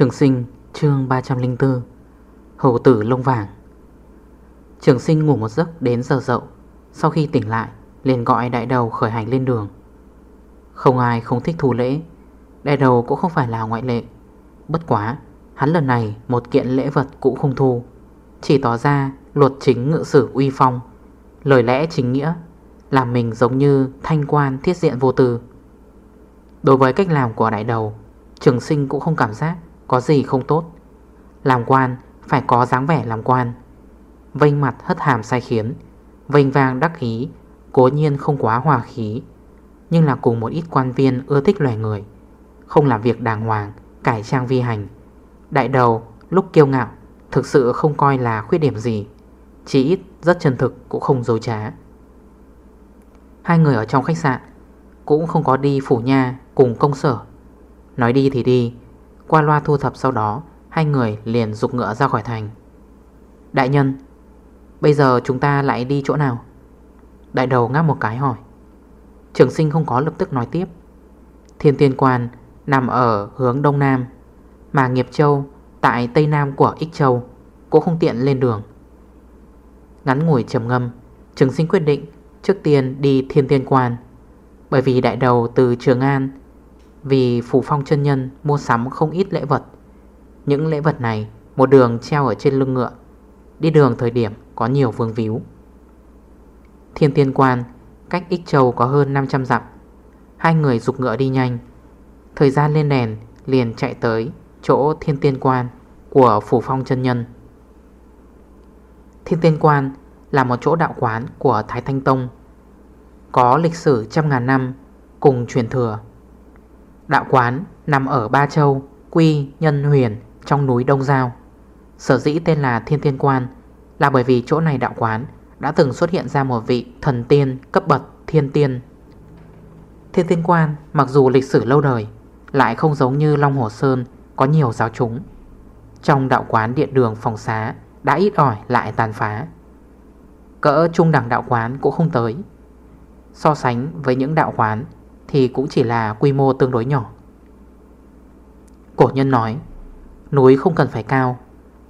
Trường sinh, chương 304 Hầu tử lông vàng. Trường sinh ngủ một giấc đến giờ dậu, Sau khi tỉnh lại, liền gọi đại đầu khởi hành lên đường. Không ai không thích thù lễ, Đại đầu cũng không phải là ngoại lệ. Bất quá, Hắn lần này một kiện lễ vật cũng không thu, Chỉ tỏ ra luật chính ngự sử uy phong, Lời lẽ chính nghĩa, Làm mình giống như thanh quan thiết diện vô tư. Đối với cách làm của đại đầu, Trường sinh cũng không cảm giác có gì không tốt? Làm quan, phải có dáng vẻ làm quan. Vênh mặt hất hàm sai khiến, Vênh vang đắc ý, Cố nhiên không quá hòa khí. Nhưng là cùng một ít quan viên ưa thích loài người, Không làm việc đàng hoàng, Cải trang vi hành. Đại đầu, lúc kiêu ngạo, Thực sự không coi là khuyết điểm gì, Chỉ ít rất chân thực cũng không dối trá. Hai người ở trong khách sạn Cũng không có đi phủ nha cùng công sở. Nói đi thì đi qua loa thu thập sau đó, Hai người liền dục ngựa ra khỏi thành. Đại nhân, Bây giờ chúng ta lại đi chỗ nào? Đại đầu ngáp một cái hỏi. Trường sinh không có lập tức nói tiếp. Thiên tiên quan nằm ở hướng đông nam, Mà nghiệp châu tại tây nam của Ích Châu Cũng không tiện lên đường. Ngắn ngủi trầm ngâm, Trường sinh quyết định trước tiên đi thiên tiên quan, Bởi vì đại đầu từ Trường An vì Phủ Phong chân Nhân mua sắm không ít lễ vật. Những lễ vật này, Một đường treo ở trên lưng ngựa. Đi đường thời điểm có nhiều vương víu. Thiên tiên quan, Cách Ích Châu có hơn 500 dặm. Hai người dục ngựa đi nhanh. Thời gian lên đèn, liền chạy tới Chỗ thiên tiên quan Của Phủ Phong chân Nhân. Thiên tiên quan Là một chỗ đạo quán của Thái Thanh Tông. Có lịch sử trăm ngàn năm Cùng truyền thừa. Đạo quán nằm ở Ba Châu, Quy, Nhân, Huyền trong núi Đông Giao. Sở dĩ tên là Thiên Tiên Quan là bởi vì chỗ này đạo quán đã từng xuất hiện ra một vị thần tiên cấp bậc thiên tiên. Thiên Tiên Quan mặc dù lịch sử lâu đời lại không giống như Long Hồ Sơn có nhiều giáo chúng. Trong đạo quán điện đường phòng xá đã ít ỏi lại tàn phá. Cỡ trung đẳng đạo quán cũng không tới. So sánh với những đạo quán thì cũng chỉ là quy mô tương đối nhỏ. Cổ nhân nói, Núi không cần phải cao,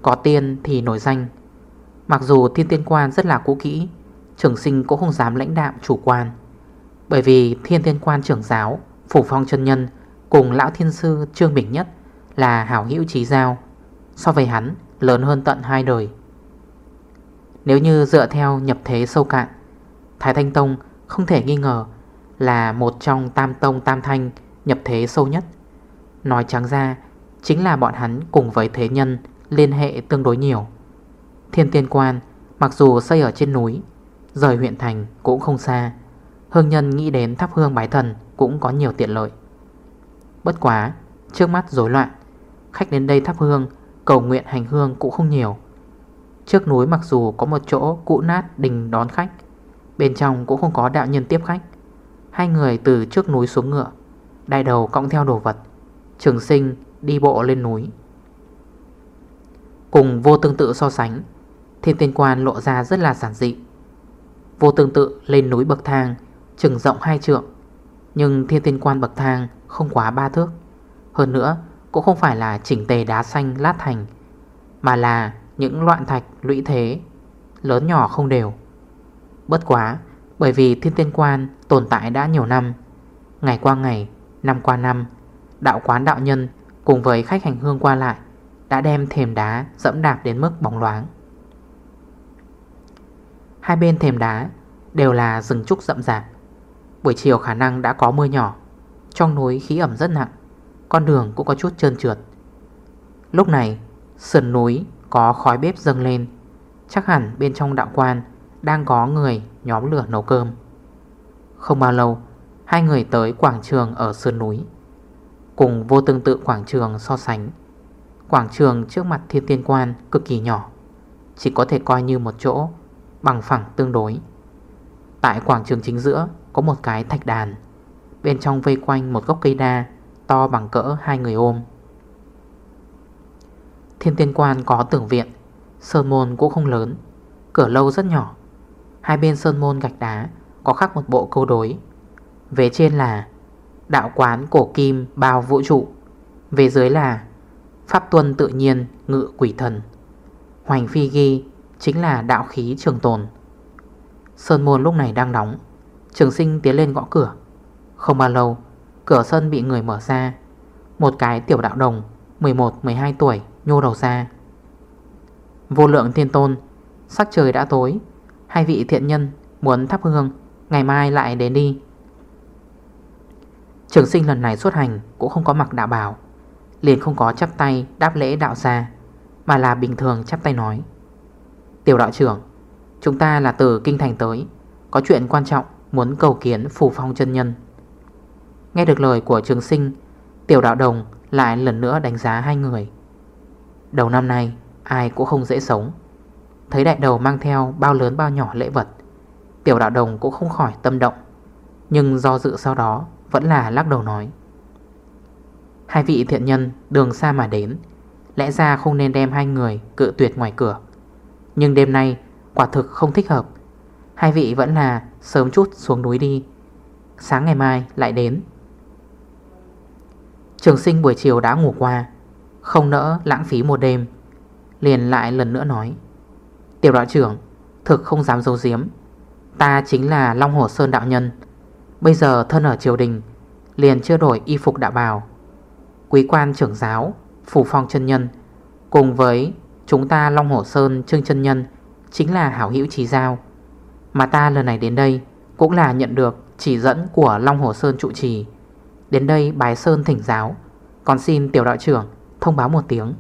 Có tiên thì nổi danh. Mặc dù thiên tiên quan rất là cũ kỹ, Trường sinh cũng không dám lãnh đạm chủ quan. Bởi vì thiên tiên quan trưởng giáo, Phủ phong chân nhân Cùng lão thiên sư Trương Bình Nhất Là hảo hữu trí giao, So với hắn lớn hơn tận hai đời. Nếu như dựa theo nhập thế sâu cạn, Thái Thanh Tông không thể nghi ngờ là một trong tam tông tam thanh nhập thế sâu nhất. Nói trắng ra, chính là bọn hắn cùng với thế nhân liên hệ tương đối nhiều. Thiên tiên quan, mặc dù xây ở trên núi, rời huyện thành cũng không xa. Hương nhân nghĩ đến thắp hương bái thần cũng có nhiều tiện lợi. Bất quá, trước mắt rối loạn, khách đến đây thắp hương, cầu nguyện hành hương cũng không nhiều. Trước núi mặc dù có một chỗ cũ nát đình đón khách, bên trong cũng không có đạo nhân tiếp khách. Hai người từ trước núi xuống ngựa Đại đầu cõng theo đồ vật, Trường sinh đi bộ lên núi. Cùng vô tương tự so sánh, Thiên tiên quan lộ ra rất là giản dị. Vô tương tự lên núi bậc thang Trừng rộng hai trượng, Nhưng thiên tiên quan bậc thang không quá ba thước. Hơn nữa, cũng không phải là chỉnh tề đá xanh lát thành, Mà là những loạn thạch lũy thế, Lớn nhỏ không đều. Bất quá bởi vì thiên tiên quan tồn tại đã nhiều năm. Ngày qua ngày, năm qua năm Đạo quán đạo nhân cùng với khách hành hương qua lại Đã đem thềm đá dẫm đạp đến mức bóng loáng. Hai bên thềm đá đều là rừng trúc rậm rạp. Buổi chiều khả năng đã có mưa nhỏ Trong núi khí ẩm rất nặng Con đường cũng có chút trơn trượt. Lúc này sườn núi có khói bếp dâng lên Chắc hẳn bên trong đạo quan đang có người nhóm lửa nấu cơm. Không bao lâu, Hai người tới quảng trường ở sườn núi. Cùng vô tương tự quảng trường so sánh. Quảng trường trước mặt thiên tiên quan cực kỳ nhỏ, Chỉ có thể coi như một chỗ, Bằng phẳng tương đối. Tại quảng trường chính giữa Có một cái thạch đàn, Bên trong vây quanh một gốc cây đa To bằng cỡ hai người ôm. Thiên tiên quan có tưởng viện, Sơn môn cũng không lớn, Cửa lâu rất nhỏ Hai bên sơn môn gạch đá, Có khắc một bộ câu đối. Về trên là Đạo quán cổ kim bao vũ trụ. Về dưới là Pháp tuân tự nhiên ngự quỷ thần. Hoành phi ghi Chính là đạo khí trường tồn. Sơn môn lúc này đang đóng, Trường sinh tiến lên gõ cửa. Không bao lâu, Cửa sân bị người mở ra. Một cái tiểu đạo đồng 11-12 tuổi, nhô đầu ra. Vô lượng thiên tôn, Sắc trời đã tối. Hai vị thiện nhân muốn thắp hương, Ngày mai lại đến đi. Trường sinh lần này xuất hành Cũng không có mặc đạo bảo Liền không có chắp tay đáp lễ đạo gia, Mà là bình thường chắp tay nói. Tiểu đạo trưởng, Chúng ta là từ Kinh Thành tới, Có chuyện quan trọng muốn cầu kiến phủ phong chân nhân. Nghe được lời của trường sinh, Tiểu đạo đồng lại lần nữa đánh giá hai người. Đầu năm nay, ai cũng không dễ sống. Thấy đại đầu mang theo bao lớn bao nhỏ lễ vật. Tiểu đạo đồng cũng không khỏi tâm động, Nhưng do dự sau đó Vẫn là lắc đầu nói, Hai vị thiện nhân đường xa mà đến, Lẽ ra không nên đem hai người cự tuyệt ngoài cửa. Nhưng đêm nay quả thực không thích hợp. Hai vị vẫn là sớm chút xuống núi đi, Sáng ngày mai lại đến. Trường sinh buổi chiều đã ngủ qua, Không nỡ lãng phí một đêm, Liền lại lần nữa nói Tiểu đạo trưởng, Thực không dám dấu diếm Ta chính là Long Hồ Sơn đạo nhân. Bây giờ thân ở triều đình, Liền chưa đổi y phục đạo bào. Quý quan trưởng giáo, Phủ phong chân nhân, Cùng với chúng ta Long Hồ Sơn Trương chân nhân Chính là hảo hữu trí giao. Mà ta lần này đến đây Cũng là nhận được chỉ dẫn của Long Hồ Sơn trụ trì. Đến đây bái Sơn thỉnh giáo, Còn xin tiểu đạo trưởng thông báo một tiếng.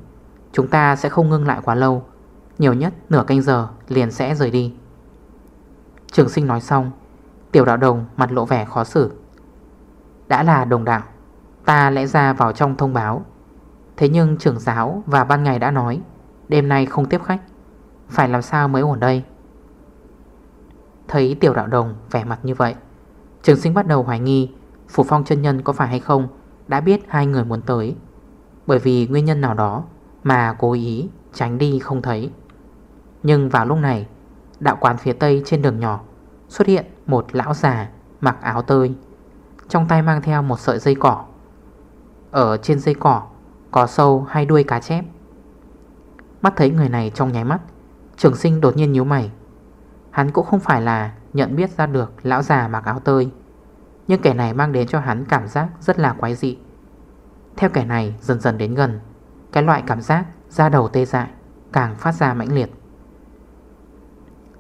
Chúng ta sẽ không ngưng lại quá lâu. Nhiều nhất nửa canh giờ liền sẽ rời đi. Trường sinh nói xong, Tiểu đạo đồng mặt lộ vẻ khó xử. Đã là đồng đạo, Ta lẽ ra vào trong thông báo. Thế nhưng trưởng giáo và ban ngày đã nói, Đêm nay không tiếp khách. Phải làm sao mới ổn đây? Thấy tiểu đạo đồng vẻ mặt như vậy, Trường sinh bắt đầu hoài nghi Phủ phong chân nhân có phải hay không Đã biết hai người muốn tới. Bởi vì nguyên nhân nào đó Mà cố ý tránh đi không thấy. Nhưng vào lúc này, Đạo quán phía tây trên đường nhỏ Xuất hiện một lão già mặc áo tơi, Trong tay mang theo một sợi dây cỏ. Ở trên dây cỏ Có sâu hay đuôi cá chép. Mắt thấy người này trong nháy mắt, Trường sinh đột nhiên nhíu mày. Hắn cũng không phải là nhận biết ra được Lão già mặc áo tơi, Nhưng kẻ này mang đến cho hắn cảm giác rất là quái dị. Theo kẻ này dần dần đến gần, Cái loại cảm giác ra đầu tê dại Càng phát ra mãnh liệt.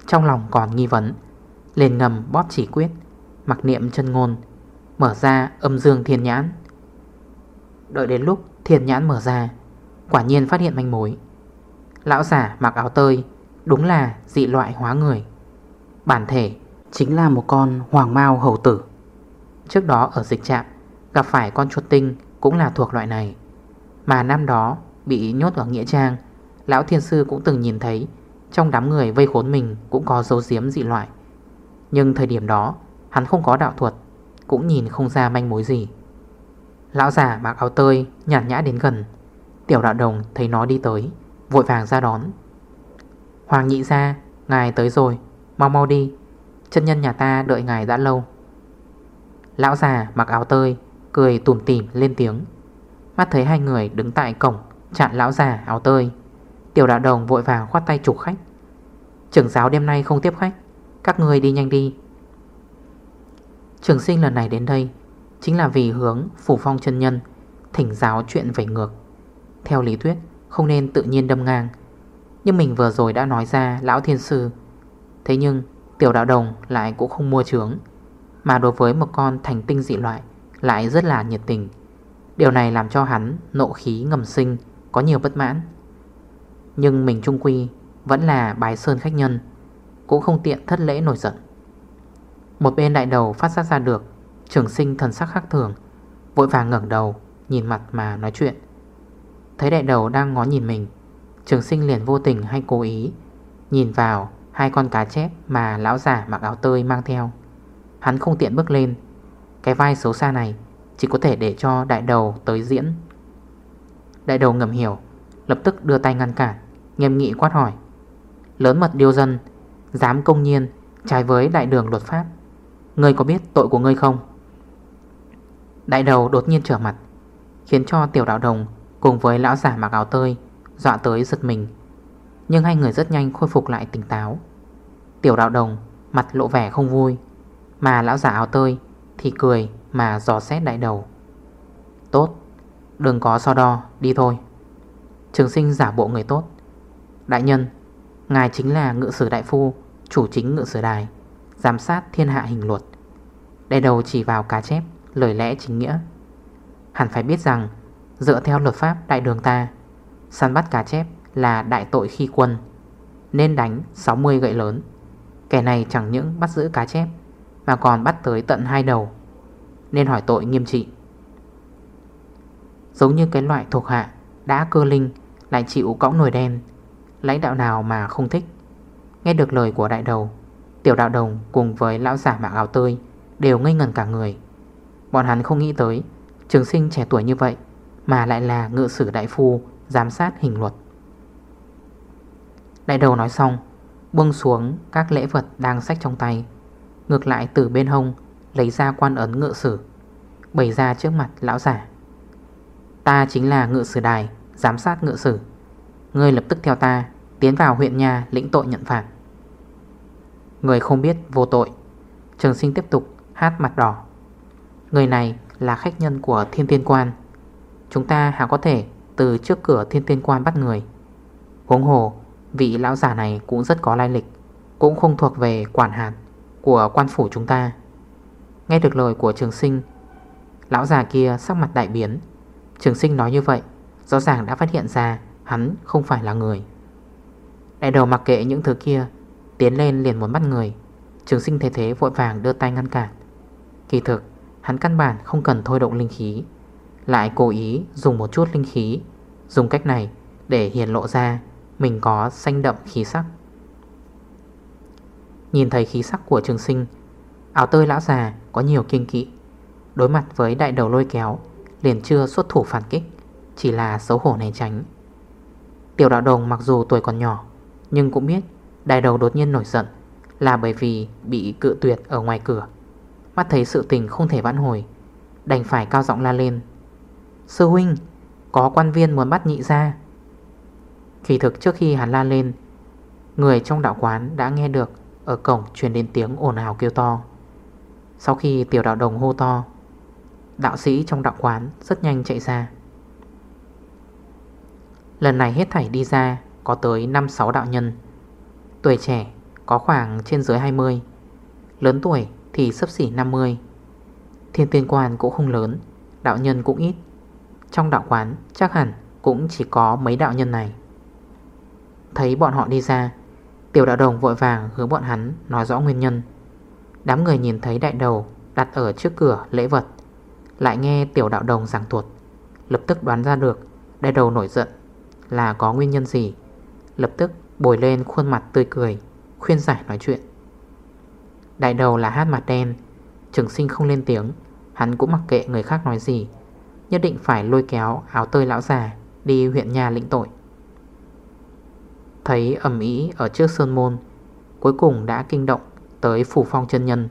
Trong lòng còn nghi vấn Lên ngầm bóp chỉ quyết, Mặc niệm chân ngôn, Mở ra âm dương thiên nhãn. Đợi đến lúc thiên nhãn mở ra, Quả nhiên phát hiện manh mối. Lão giả mặc áo tơi, Đúng là dị loại hóa người. Bản thể chính là một con hoàng mau hầu tử. Trước đó ở dịch trạm, Gặp phải con chuột tinh cũng là thuộc loại này. Mà năm đó bị nhốt ở Nghĩa Trang, Lão Thiên Sư cũng từng nhìn thấy trong đám người vây khốn mình cũng có dấu diếm dị loại. Nhưng thời điểm đó, Hắn không có đạo thuật, Cũng nhìn không ra manh mối gì. Lão già mặc áo tơi nhàn nhã đến gần. Tiểu đạo đồng thấy nó đi tới, Vội vàng ra đón. Hoàng nhị ra Ngài tới rồi, Mau mau đi. Chân nhân nhà ta đợi ngài đã lâu. Lão già mặc áo tơi Cười tùm tìm lên tiếng. Mắt thấy hai người đứng tại cổng, Chặn lão già áo tơi. Tiểu đạo đồng vội vàng khoát tay trục khách. Trưởng giáo đêm nay không tiếp khách. Các người đi nhanh đi. Trường sinh lần này đến đây Chính là vì hướng phủ phong chân nhân, Thỉnh giáo chuyện về ngược. Theo lý thuyết, không nên tự nhiên đâm ngang. Nhưng mình vừa rồi đã nói ra Lão thiên sư. Thế nhưng, tiểu đạo đồng lại cũng không mua trướng Mà đối với một con thành tinh dị loại Lại rất là nhiệt tình. Điều này làm cho hắn nộ khí ngầm sinh, Có nhiều bất mãn. Nhưng mình trung quy Vẫn là bài sơn khách nhân, Cũng không tiện thất lễ nổi giận. Một bên đại đầu phát giác ra được Trường sinh thần sắc khác thường, Vội vàng ngẩn đầu nhìn mặt mà nói chuyện. Thấy đại đầu đang ngó nhìn mình, Trường sinh liền vô tình hay cố ý Nhìn vào hai con cá chép Mà lão giả mặc áo tơi mang theo. Hắn không tiện bước lên, Cái vai xấu xa này Chỉ có thể để cho đại đầu tới diễn. Đại đầu ngầm hiểu, Lập tức đưa tay ngăn cản. Nghiêm nghị quát hỏi. Lớn mật điêu dân, Dám công nhiên, Trái với đại đường luật pháp. Ngươi có biết tội của ngươi không? Đại đầu đột nhiên trở mặt, Khiến cho tiểu đạo đồng Cùng với lão giả mặc áo tơi Dọa tới giật mình. Nhưng hai người rất nhanh khôi phục lại tỉnh táo. Tiểu đạo đồng Mặt lộ vẻ không vui, Mà lão giả áo tơi Thì cười mà giò xét đại đầu. Tốt, Đừng có so đo, đi thôi. Trường sinh giả bộ người tốt. Đại nhân, Ngài chính là ngự sử đại phu, Chủ chính ngự sử đài, Giám sát thiên hạ hình luật. Đại đầu chỉ vào cá chép, Lời lẽ chính nghĩa. Hẳn phải biết rằng, Dựa theo luật pháp đại đường ta, Săn bắt cá chép là đại tội khi quân, Nên đánh 60 gậy lớn. Kẻ này chẳng những bắt giữ cá chép, Mà còn bắt tới tận hai đầu, Nên hỏi tội nghiêm trị. Giống như cái loại thuộc hạ Đã cơ linh, Lại chịu cõng nồi đen Lãnh đạo nào mà không thích? Nghe được lời của đại đầu, Tiểu đạo đồng cùng với lão giả mạng áo tươi Đều ngây ngần cả người. Bọn hắn không nghĩ tới, Trường sinh trẻ tuổi như vậy Mà lại là ngự sử đại phu Giám sát hình luật. Đại đầu nói xong, Buông xuống các lễ vật đang sách trong tay, Ngược lại từ bên hông Lấy ra quan ấn ngự sử, Bày ra trước mặt lão giả. Ta chính là ngự sử đài Giám sát ngự sử. Ngươi lập tức theo ta, Tiến vào huyện nhà lĩnh tội nhận phạt. Người không biết vô tội. Trường sinh tiếp tục hát mặt đỏ. Người này là khách nhân của thiên tiên quan. Chúng ta hả có thể từ trước cửa thiên tiên quan bắt người. Huống hồ, Vị lão giả này cũng rất có lai lịch, Cũng không thuộc về quản hạt Của quan phủ chúng ta. Nghe được lời của trường sinh, Lão già kia sắc mặt đại biến. Trường sinh nói như vậy, Rõ ràng đã phát hiện ra Hắn không phải là người. Đại đầu mặc kệ những thứ kia, Tiến lên liền muốn bắt người. Trường sinh thế thế vội vàng đưa tay ngăn cản. Kỳ thực, hắn căn bản không cần thôi động linh khí, Lại cố ý dùng một chút linh khí, Dùng cách này để hiển lộ ra Mình có xanh đậm khí sắc. Nhìn thấy khí sắc của trường sinh, Áo tơi lão già có nhiều kiên kỵ. Đối mặt với đại đầu lôi kéo, Liền chưa xuất thủ phản kích, Chỉ là xấu hổ này tránh. Tiểu đạo đồng mặc dù tuổi còn nhỏ, Nhưng cũng biết Đại đầu đột nhiên nổi giận Là bởi vì bị cự tuyệt ở ngoài cửa. Mắt thấy sự tình không thể vãn hồi, Đành phải cao giọng la lên. Sư huynh, Có quan viên muốn bắt nhị ra Kỳ thực trước khi hắn la lên, Người trong đạo quán đã nghe được Ở cổng truyền đến tiếng ồn ào kêu to. Sau khi tiểu đạo đồng hô to, Đạo sĩ trong đạo quán rất nhanh chạy ra. Lần này hết thảy đi ra, Có tới 5-6 đạo nhân. Tuổi trẻ, có khoảng trên dưới 20 Lớn tuổi thì sấp xỉ 50 Thiên tiên quan cũng không lớn, Đạo nhân cũng ít. Trong đạo quán, chắc hẳn cũng chỉ có mấy đạo nhân này. Thấy bọn họ đi ra, Tiểu đạo đồng vội vàng hướng bọn hắn nói rõ nguyên nhân. Đám người nhìn thấy đại đầu đặt ở trước cửa lễ vật, Lại nghe tiểu đạo đồng giảng thuật, Lập tức đoán ra được đại đầu nổi giận là có nguyên nhân gì? Lập tức bồi lên khuôn mặt tươi cười, Khuyên giải nói chuyện. Đại đầu là hát mặt đen, Trường sinh không lên tiếng, Hắn cũng mặc kệ người khác nói gì, Nhất định phải lôi kéo áo tơi lão già Đi huyện nhà lĩnh tội. Thấy ẩm ý ở trước sơn môn, Cuối cùng đã kinh động Tới phủ phong chân nhân.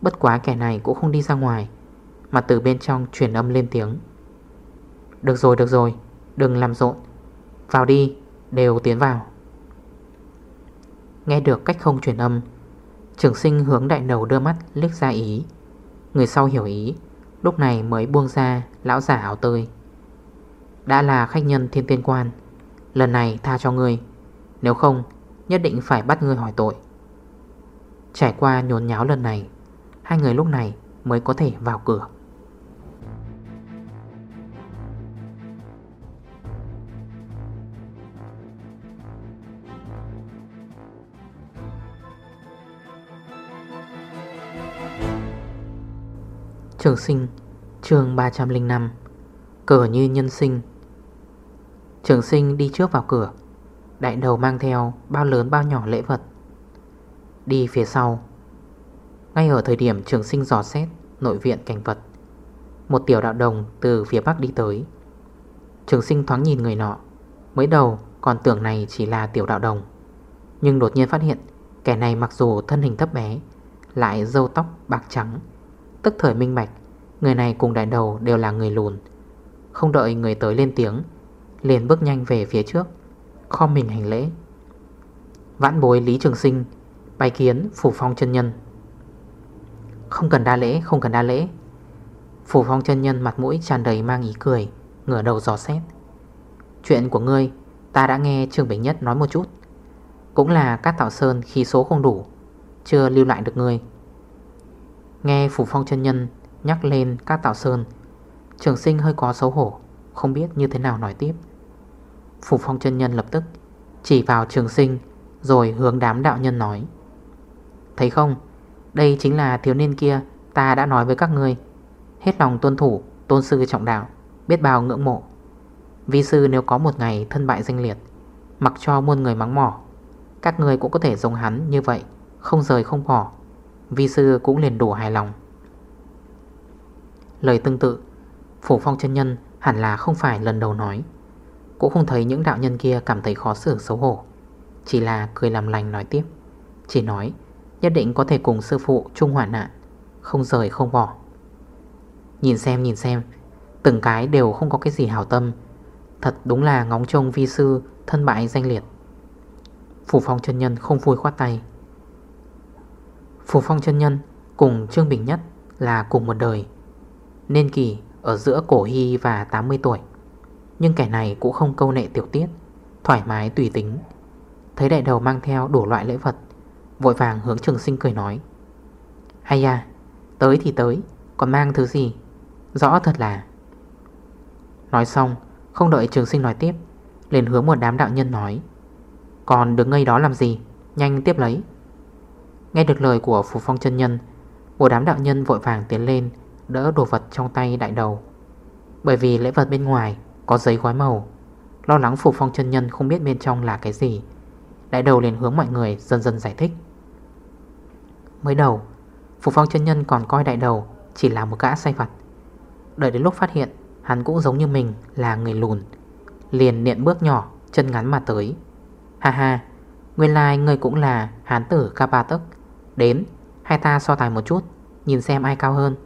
Bất quá kẻ này cũng không đi ra ngoài, Mà từ bên trong truyền âm lên tiếng. Được rồi được rồi, Đừng làm rộn vào đi, đều tiến vào. Nghe được cách không truyền âm, Trường sinh hướng đại đầu đưa mắt liếc ra ý. Người sau hiểu ý, Lúc này mới buông ra lão giả áo tươi Đã là khách nhân thiên tiên quan, Lần này tha cho người Nếu không, nhất định phải bắt người hỏi tội. Trải qua nhốn nháo lần này, Hai người lúc này mới có thể vào cửa. Trường sinh, chương 305 Cờ như nhân sinh. Trường sinh đi trước vào cửa, Đại đầu mang theo bao lớn bao nhỏ lễ vật. Đi phía sau, Ngay ở thời điểm trường sinh dò xét Nội viện cảnh vật, Một tiểu đạo đồng từ phía bắc đi tới. Trường sinh thoáng nhìn người nọ, Mới đầu còn tưởng này chỉ là tiểu đạo đồng, Nhưng đột nhiên phát hiện Kẻ này mặc dù thân hình thấp bé, Lại dâu tóc bạc trắng Tức thời minh bạch, Người này cùng đại đầu đều là người lùn. Không đợi người tới lên tiếng, Liền bước nhanh về phía trước Kho mình hành lễ. Vãn bối Lý Trường Sinh Bài kiến Phủ Phong chân Nhân. Không cần đa lễ, Không cần đa lễ. Phủ Phong chân Nhân mặt mũi tràn đầy mang ý cười, Ngửa đầu giò xét. Chuyện của ngươi, Ta đã nghe Trương Bình Nhất nói một chút. Cũng là các tạo sơn khi số không đủ, Chưa lưu lại được ngươi. Nghe Phủ Phong chân Nhân Nhắc lên các tạo sơn, Trường sinh hơi có xấu hổ, Không biết như thế nào nói tiếp. Phủ Phong chân Nhân lập tức Chỉ vào trường sinh Rồi hướng đám đạo nhân nói, Thấy không? Đây chính là thiếu niên kia, Ta đã nói với các ngươi. Hết lòng tuân thủ, Tôn sư trọng đạo, Biết bao ngưỡng mộ. Vi sư nếu có một ngày thân bại danh liệt, Mặc cho muôn người mắng mỏ, Các người cũng có thể giống hắn như vậy, Không rời không bỏ. Vi sư cũng liền đủ hài lòng. Lời tương tự Phủ phong chân nhân hẳn là không phải lần đầu nói. Cũng không thấy những đạo nhân kia cảm thấy khó xử, xấu hổ. Chỉ là cười làm lành nói tiếp. Chỉ nói, Nhất định có thể cùng sư phụ chung hoạn nạn, Không rời không bỏ. Nhìn xem nhìn xem, Từng cái đều không có cái gì hảo tâm. Thật đúng là ngóng trông vi sư Thân bại danh liệt. Phủ phong chân nhân không vui khoát tay. Phủ phong chân nhân Cùng Trương Bình Nhất là cùng một đời Nên kỳ ở giữa cổ hy và 80 tuổi. Nhưng kẻ này cũng không câu nệ tiểu tiết, Thoải mái tùy tính. Thấy đại đầu mang theo đủ loại lễ vật, Vội vàng hướng trường sinh cười nói, Hay à Tới thì tới, Còn mang thứ gì? Rõ thật là. Nói xong, Không đợi trường sinh nói tiếp, liền hướng một đám đạo nhân nói, Còn đứng ngây đó làm gì? Nhanh tiếp lấy. Nghe được lời của Phù Phong chân Nhân, Một đám đạo nhân vội vàng tiến lên, Đỡ đồ vật trong tay đại đầu. Bởi vì lễ vật bên ngoài Có giấy gói màu, Lo lắng Phù Phong chân Nhân không biết bên trong là cái gì. Đại đầu liền hướng mọi người dần dần giải thích. Mới đầu, Phù Phong chân Nhân còn coi đại đầu Chỉ là một gã say vặt Đợi đến lúc phát hiện, Hắn cũng giống như mình là người lùn, Liền niệm bước nhỏ, Chân ngắn mà tới. Ha ha, Nguyên lai like người cũng là hán tử ca ba Đến Hai ta so tài một chút, Nhìn xem ai cao hơn.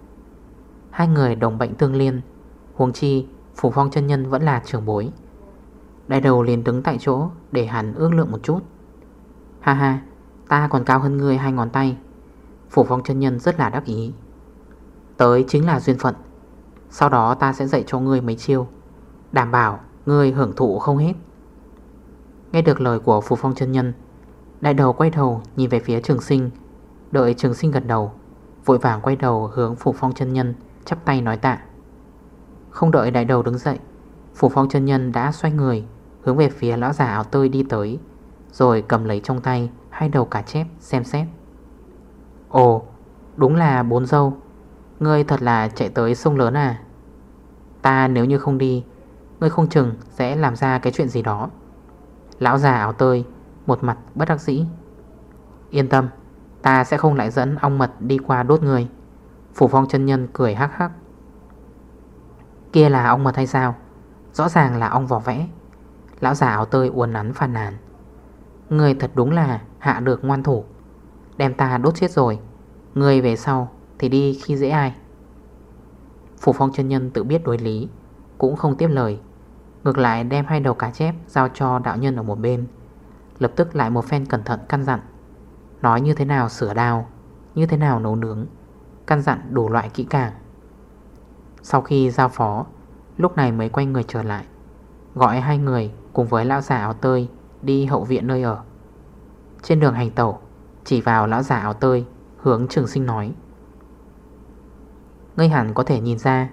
Hai người đồng bệnh tương liên. Huống chi, Phủ phong chân nhân vẫn là trưởng bối. Đại đầu liền đứng tại chỗ Để hắn ước lượng một chút. Ha ha, Ta còn cao hơn ngươi hai ngón tay. Phủ phong chân nhân rất là đắc ý. Tới chính là duyên phận. Sau đó ta sẽ dạy cho ngươi mấy chiêu. Đảm bảo ngươi hưởng thụ không hết. Nghe được lời của Phủ phong chân nhân, Đại đầu quay đầu nhìn về phía trường sinh. Đợi trường sinh gật đầu, Vội vàng quay đầu hướng Phủ phong chân nhân, Chắp tay nói tạ. Không đợi đại đầu đứng dậy, Phủ phong chân nhân đã xoay người, Hướng về phía lão già áo tươi đi tới, Rồi cầm lấy trong tay Hai đầu cá chép xem xét. Ồ, đúng là bốn dâu, Ngươi thật là chạy tới sông lớn à? Ta nếu như không đi, Ngươi không chừng sẽ làm ra cái chuyện gì đó. Lão già áo tơi, Một mặt bất đắc dĩ. Yên tâm Ta sẽ không lại dẫn ong mật đi qua đốt người. Phủ phong chân nhân cười hắc hắc. Kia là ong mật hay sao? Rõ ràng là ong vỏ vẽ. Lão già áo tơi uốn nắn phàn nàn. Người thật đúng là hạ được ngoan thủ. Đem ta đốt chết rồi. Người về sau thì đi khi dễ ai? Phủ phong chân nhân tự biết đối lý, Cũng không tiếp lời. Ngược lại đem hai đầu cá chép Giao cho đạo nhân ở một bên. Lập tức lại một phen cẩn thận căn dặn. Nói như thế nào sửa đào Như thế nào nấu nướng, Căn dặn đủ loại kỹ càng. Sau khi giao phó, Lúc này mới quay người trở lại, Gọi hai người cùng với lão giả áo tơi Đi hậu viện nơi ở. Trên đường hành tẩu, Chỉ vào lão giả áo tơi, Hướng trường sinh nói. Ngươi hẳn có thể nhìn ra,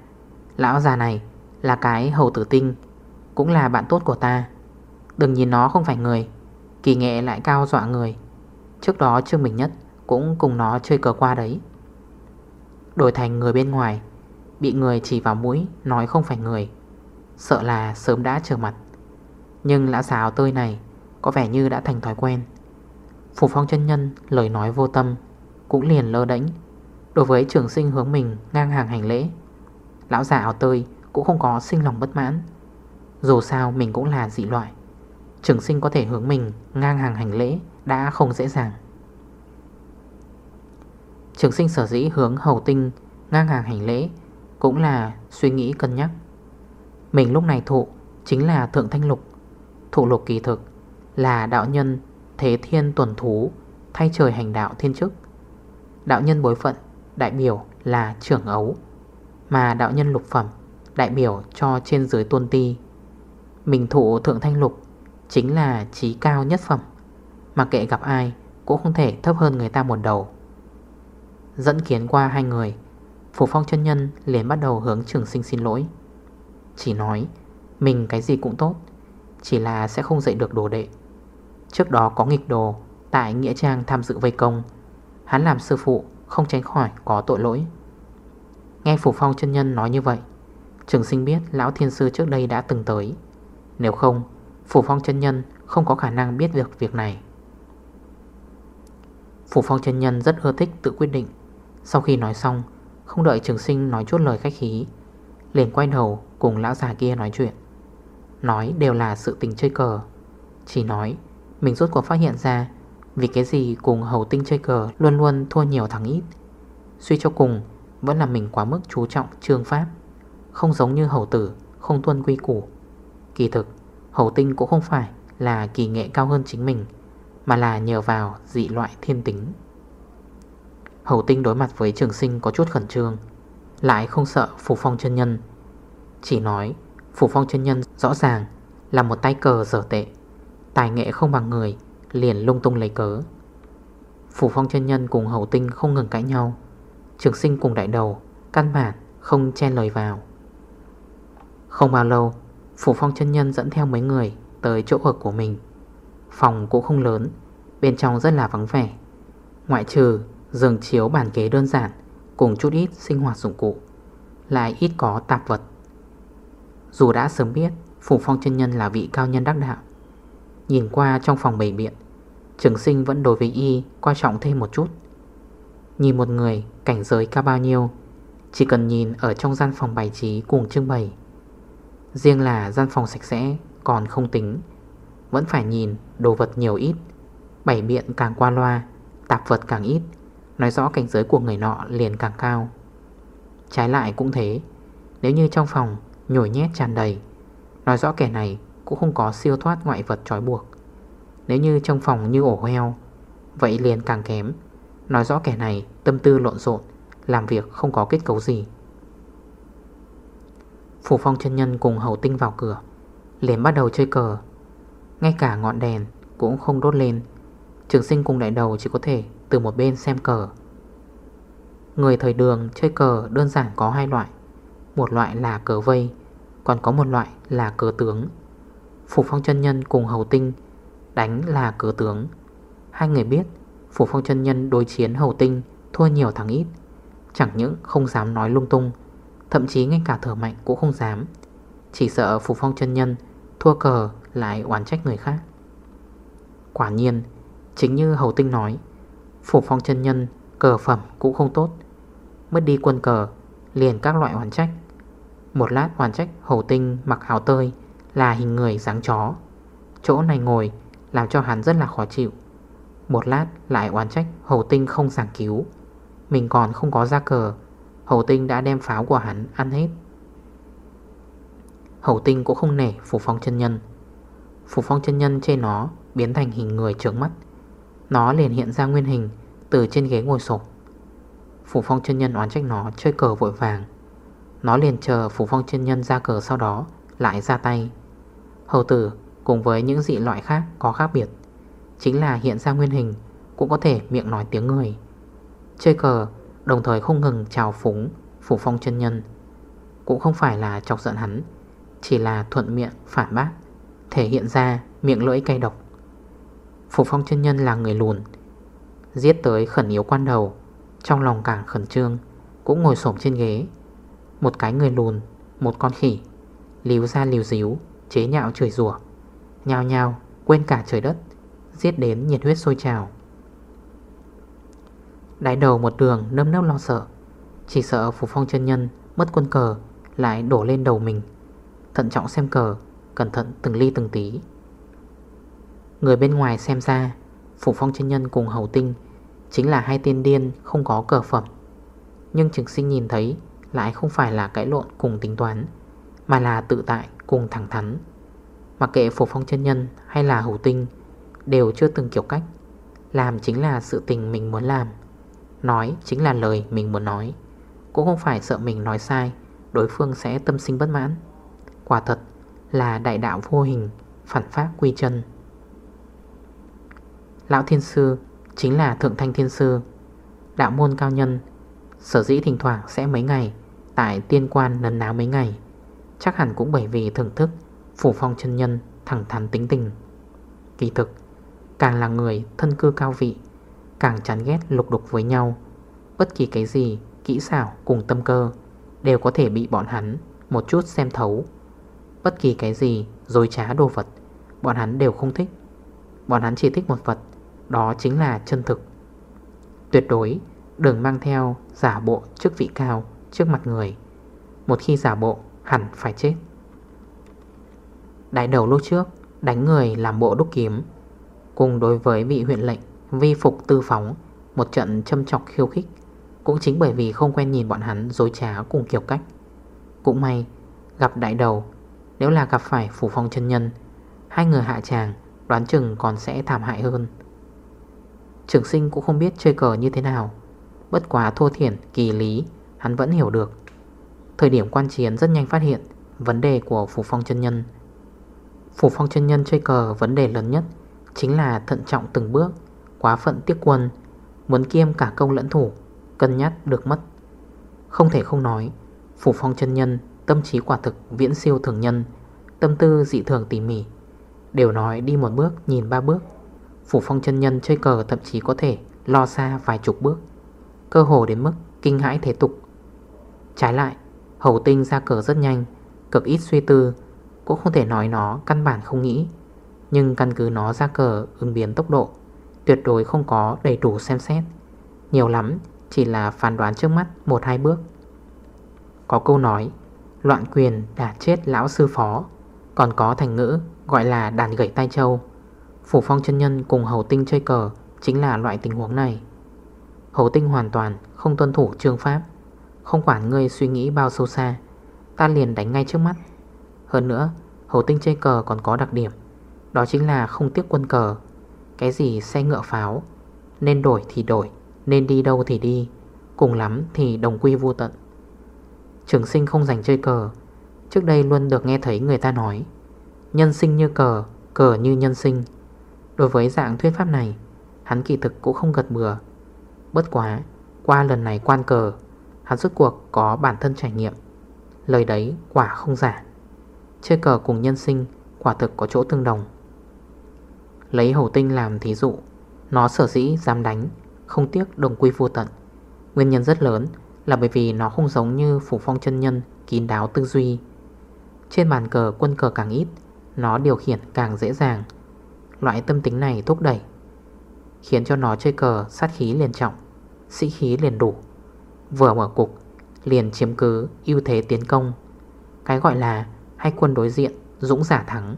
Lão già này là cái hầu tử tinh, Cũng là bạn tốt của ta. Đừng nhìn nó không phải người, Kỳ nghệ lại cao dọa người. Trước đó Trương Bình Nhất Cũng cùng nó chơi cờ qua đấy. Đổi thành người bên ngoài, Bị người chỉ vào mũi Nói không phải người, Sợ là sớm đã trở mặt. Nhưng lão già tơi này Có vẻ như đã thành thói quen. Phủ phong chân nhân lời nói vô tâm Cũng liền lơ đánh Đối với trường sinh hướng mình ngang hàng hành lễ, Lão già áo tơi cũng không có sinh lòng bất mãn. Dù sao mình cũng là dị loại, Trường sinh có thể hướng mình ngang hàng hành lễ. Đã không dễ dàng. Trường sinh sở dĩ hướng hầu tinh ngang hàng hành lễ Cũng là suy nghĩ cân nhắc. Mình lúc này thụ chính là thượng thanh lục, Thụ lục kỳ thực là đạo nhân thế thiên tuần thú Thay trời hành đạo thiên chức. Đạo nhân bối phận đại biểu là trưởng ấu, Mà đạo nhân lục phẩm đại biểu cho trên dưới tôn ti. Mình thụ thượng thanh lục chính là trí cao nhất phẩm. Mà kệ gặp ai, cũng không thể thấp hơn người ta một đầu. Dẫn kiến qua hai người, Phủ phong chân nhân liền bắt đầu hướng trường sinh xin lỗi. Chỉ nói, Mình cái gì cũng tốt, Chỉ là sẽ không dạy được đồ đệ. Trước đó có nghịch đồ, Tại Nghĩa Trang tham dự vây công, Hắn làm sư phụ không tránh khỏi có tội lỗi. Nghe Phủ Phong chân nhân nói như vậy, Trường sinh biết Lão Thiên Sư trước đây đã từng tới. Nếu không, Phủ Phong chân nhân không có khả năng biết được việc này. Phủ Phong chân nhân rất ưa thích tự quyết định. Sau khi nói xong, Không đợi trường sinh nói chút lời khách khí, Liền quay đầu cùng lão già kia nói chuyện. Nói đều là sự tình chơi cờ, Chỉ nói Mình rốt cuộc phát hiện ra Vì cái gì cùng hầu tinh chơi cờ Luôn luôn thua nhiều thắng ít. Suy cho cùng, Vẫn là mình quá mức chú trọng trương pháp, Không giống như hầu tử Không tuân quy củ. Kỳ thực, Hầu tinh cũng không phải là kỳ nghệ cao hơn chính mình. Mà là nhờ vào dị loại thiên tính. Hầu tinh đối mặt với trường sinh có chút khẩn trương, Lại không sợ Phủ Phong chân nhân. Chỉ nói Phủ Phong chân nhân rõ ràng Là một tay cờ dở tệ, Tài nghệ không bằng người, Liền lung tung lấy cớ. Phủ Phong chân nhân cùng Hầu tinh không ngừng cãi nhau, Trường sinh cùng đại đầu Căn bản không chen lời vào. Không bao lâu Phủ Phong chân nhân dẫn theo mấy người Tới chỗ ở của mình. Phòng cũng không lớn, Bên trong rất là vắng vẻ. Ngoại trừ giường chiếu bàn ghế đơn giản, Cùng chút ít sinh hoạt dụng cụ, Lại ít có tạp vật. Dù đã sớm biết, Phủ Phong chân nhân là vị cao nhân đắc đạo. Nhìn qua trong phòng bầy biện, Trường sinh vẫn đối với y Quan trọng thêm một chút. Nhìn một người cảnh giới cao bao nhiêu, Chỉ cần nhìn ở trong gian phòng bài trí cùng trưng bày. Riêng là gian phòng sạch sẽ còn không tính vẫn phải nhìn đồ vật nhiều ít Bảy biện càng qua loa, Tạp vật càng ít, Nói rõ cảnh giới của người nọ liền càng cao. Trái lại cũng thế, Nếu như trong phòng nhồi nhét tràn đầy, Nói rõ kẻ này cũng không có siêu thoát ngoại vật trói buộc. Nếu như trong phòng như ổ heo, Vậy liền càng kém, Nói rõ kẻ này tâm tư lộn xộn, Làm việc không có kết cấu gì. Phủ phong chân nhân cùng hầu tinh vào cửa, liền bắt đầu chơi cờ ngay cả ngọn đèn cũng không đốt lên. Trường sinh cùng đại đầu chỉ có thể từ một bên xem cờ. Người thời đường chơi cờ đơn giản có hai loại. Một loại là cờ vây, Còn có một loại là cờ tướng. Phủ phong chân nhân cùng hầu tinh Đánh là cờ tướng. Hai người biết, Phủ phong chân nhân đối chiến hầu tinh Thua nhiều thắng ít. Chẳng những không dám nói lung tung, Thậm chí ngay cả thở mạnh cũng không dám. Chỉ sợ Phủ Phong chân nhân Thua cờ lại oán trách người khác. Quả nhiên, Chính như Hầu Tinh nói, Phủ Phong chân nhân, cờ phẩm cũng không tốt. Mất đi quân cờ, Liền các loại oán trách. Một lát oán trách Hầu Tinh mặc áo tơi Là hình người dáng chó. Chỗ này ngồi làm cho hắn rất là khó chịu. Một lát lại oán trách Hầu Tinh không giảng cứu. Mình còn không có ra cờ, Hầu tinh đã đem pháo của hắn ăn hết. Hầu tinh cũng không nể Phủ Phong chân nhân. Phủ Phong chân nhân trên nó biến thành hình người trướng mắt. Nó liền hiện ra nguyên hình Từ trên ghế ngồi sổ Phủ Phong chân nhân oán trách nó chơi cờ vội vàng. Nó liền chờ Phủ Phong chân nhân ra cờ sau đó Lại ra tay. Hầu tử cùng với những dị loại khác có khác biệt. Chính là hiện ra nguyên hình Cũng có thể miệng nói tiếng người. Chơi cờ Đồng thời không ngừng chào phúng Phủ phong chân nhân. Cũng không phải là chọc giận hắn, Chỉ là thuận miệng phản bác. Thể hiện ra miệng lưỡi cay độc. Phủ phong chân nhân là người lùn, Giết tới khẩn yếu quan đầu, Trong lòng càng khẩn trương, Cũng ngồi xổm trên ghế. Một cái người lùn, Một con khỉ, Líu ra liều díu, Chế nhạo chửi rủa Nhào nhào quên cả trời đất, Giết đến nhiệt huyết sôi trào. Đại đầu một đường nâm nấp lo sợ, Chỉ sợ Phủ Phong chân nhân Mất quân cờ, lại đổ lên đầu mình, Thận trọng xem cờ Cẩn thận từng ly từng tí. Người bên ngoài xem ra, Phủ Phong chân nhân cùng Hầu Tinh Chính là hai tên điên không có cờ phẩm. Nhưng trường sinh nhìn thấy Lại không phải là cãi lộn cùng tính toán, Mà là tự tại cùng thẳng thắn. Mặc kệ Phủ Phong chân nhân hay là Hầu Tinh, Đều chưa từng kiểu cách. Làm chính là sự tình mình muốn làm, Nói chính là lời mình muốn nói. Cũng không phải sợ mình nói sai, Đối phương sẽ tâm sinh bất mãn. Quả thật là đại đạo vô hình, Phản pháp quy chân. Lão Thiên Sư Chính là Thượng Thanh Thiên Sư, Đạo môn cao nhân, Sở dĩ thỉnh thoảng sẽ mấy ngày, Tại tiên quan nấn náo mấy ngày. Chắc hẳn cũng bởi vì thưởng thức, Phủ phong chân nhân, thẳng thắn tính tình. Kỳ thực, Càng là người thân cư cao vị, Càng chán ghét lục đục với nhau. Bất kỳ cái gì, Kỹ xảo cùng tâm cơ Đều có thể bị bọn hắn Một chút xem thấu. Bất kỳ cái gì dối trá đồ vật, Bọn hắn đều không thích. Bọn hắn chỉ thích một vật, Đó chính là chân thực. Tuyệt đối đừng mang theo giả bộ chức vị cao trước mặt người. Một khi giả bộ, hẳn phải chết. Đại đầu lúc trước đánh người làm bộ đúc kiếm, Cùng đối với vị huyện lệnh vi phục tư phóng Một trận châm chọc khiêu khích, Cũng chính bởi vì không quen nhìn bọn hắn dối trá cùng kiểu cách. Cũng may, gặp đại đầu nếu là gặp phải phủ phong chân nhân Hai người hạ chàng, đoán chừng còn sẽ thảm hại hơn. Trường sinh cũng không biết chơi cờ như thế nào. Bất quá thua thiển, kỳ lý Hắn vẫn hiểu được. Thời điểm quan chiến rất nhanh phát hiện Vấn đề của Phủ Phong chân Nhân. Phủ Phong chân Nhân chơi cờ vấn đề lớn nhất Chính là thận trọng từng bước Quá phận tiếc quân Muốn kiêm cả công lẫn thủ Cân nhắc được mất. Không thể không nói Phủ Phong chân Nhân Tâm trí quả thực viễn siêu thường nhân, Tâm tư dị thường tỉ mỉ. Đều nói đi một bước, nhìn ba bước. Phủ Phong chân Nhân chơi cờ thậm chí có thể Lo xa vài chục bước. Cơ hồ đến mức kinh hãi thế tục. Trái lại, Hầu tinh ra cờ rất nhanh, Cực ít suy tư, Cũng không thể nói nó căn bản không nghĩ. Nhưng căn cứ nó ra cờ ứng biến tốc độ, Tuyệt đối không có đầy đủ xem xét. Nhiều lắm, Chỉ là phán đoán trước mắt một hai bước. Có câu nói Loạn quyền đã chết lão sư phó, Còn có thành ngữ gọi là đàn gãy tay châu. Phủ phong chân nhân cùng hầu tinh chơi cờ Chính là loại tình huống này. Hầu tinh hoàn toàn không tuân thủ trương pháp, Không quản ngươi suy nghĩ bao sâu xa, Ta liền đánh ngay trước mắt. Hơn nữa, Hầu tinh chơi cờ còn có đặc điểm, Đó chính là không tiếc quân cờ. Cái gì xe ngựa pháo, Nên đổi thì đổi, Nên đi đâu thì đi, Cùng lắm thì đồng quy vô tận. Trường sinh không dành chơi cờ. Trước đây luôn được nghe thấy người ta nói, Nhân sinh như cờ Cờ như nhân sinh. Đối với dạng thuyết pháp này, Hắn kỳ thực cũng không gật bừa. Bất quá, Qua lần này quan cờ, Hắn rốt cuộc có bản thân trải nghiệm. Lời đấy quả không giả. Chơi cờ cùng nhân sinh Quả thực có chỗ tương đồng. Lấy hổ tinh làm thí dụ, Nó sở dĩ dám đánh, Không tiếc đồng quy vô tận. Nguyên nhân rất lớn là bởi vì nó không giống như phủ phong chân nhân, kín đáo tư duy. Trên bàn cờ quân cờ càng ít, Nó điều khiển càng dễ dàng. Loại tâm tính này thúc đẩy, Khiến cho nó chơi cờ, sát khí liền trọng, Sĩ khí liền đủ. Vừa mở cục, Liền chiếm cứ ưu thế tiến công. Cái gọi là hai quân đối diện, Dũng giả thắng.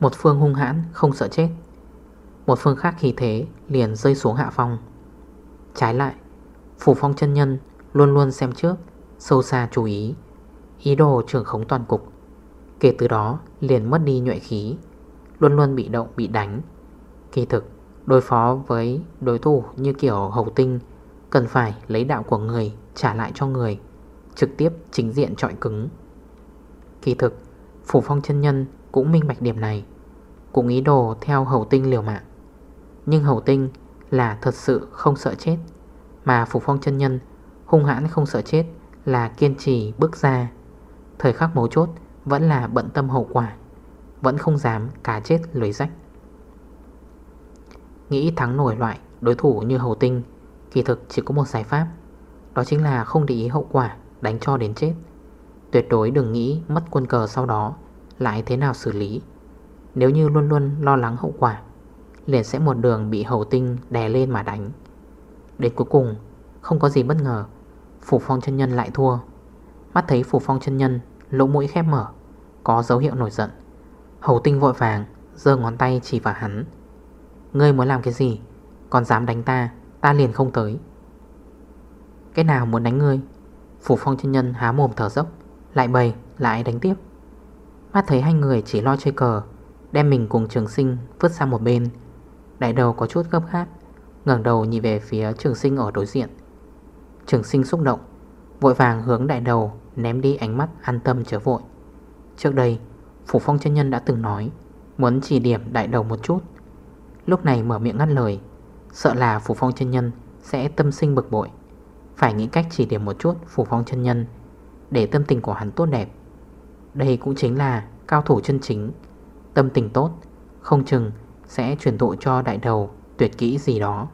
Một phương hung hãn, không sợ chết. Một phương khác khí thế, liền rơi xuống hạ phong. Trái lại, Phủ phong chân nhân luôn luôn xem trước, Sâu xa chú ý. Ý đồ trưởng khống toàn cục. Kể từ đó, liền mất đi nhuệ khí, Luôn luôn bị động, bị đánh. Kỳ thực, Đối phó với đối thủ như kiểu hầu tinh Cần phải lấy đạo của người trả lại cho người, Trực tiếp chính diện trọi cứng. Kỳ thực, Phủ phong chân nhân cũng minh bạch điểm này, Cũng ý đồ theo hầu tinh liều mạng. Nhưng hầu tinh là thật sự không sợ chết, Mà phủ phong chân nhân hung hãn không sợ chết, Là kiên trì bước ra. Thời khắc mấu chốt vẫn là bận tâm hậu quả, Vẫn không dám cá chết lưới rách. Nghĩ thắng nổi loại đối thủ như hầu tinh, Kỳ thực chỉ có một giải pháp, Đó chính là không để ý hậu quả Đánh cho đến chết. Tuyệt đối đừng nghĩ mất quân cờ sau đó Lại thế nào xử lý. Nếu như luôn luôn lo lắng hậu quả, Liền sẽ một đường bị hầu tinh đè lên mà đánh. Đến cuối cùng, Không có gì bất ngờ Phủ phong chân nhân lại thua. Mắt thấy phủ phong chân nhân, Lỗ mũi khép mở, Có dấu hiệu nổi giận. Hầu tinh vội vàng Dơ ngón tay chỉ vào hắn. Ngươi muốn làm cái gì? Còn dám đánh ta Ta liền không tới. Cái nào muốn đánh ngươi? Phủ phong chân nhân há mồm thở dốc, Lại bày, lại đánh tiếp. Mắt thấy hai người chỉ lo chơi cờ, Đem mình cùng trường sinh vứt sang một bên. Đại đầu có chút gấp gáp, ngẩng đầu nhìn về phía trường sinh ở đối diện. Trường sinh xúc động, Vội vàng hướng đại đầu, Ném đi ánh mắt an tâm chớ vội. Trước đây, Phủ phong chân nhân đã từng nói, Muốn chỉ điểm đại đầu một chút. Lúc này mở miệng ngắt lời, Sợ là phủ phong chân nhân sẽ tâm sinh bực bội. Phải nghĩ cách chỉ điểm một chút phủ phong chân nhân, Để tâm tình của hắn tốt đẹp. Đây cũng chính là cao thủ chân chính. Tâm tình tốt, Không chừng sẽ truyền thụ cho đại đầu tuyệt kỹ gì đó.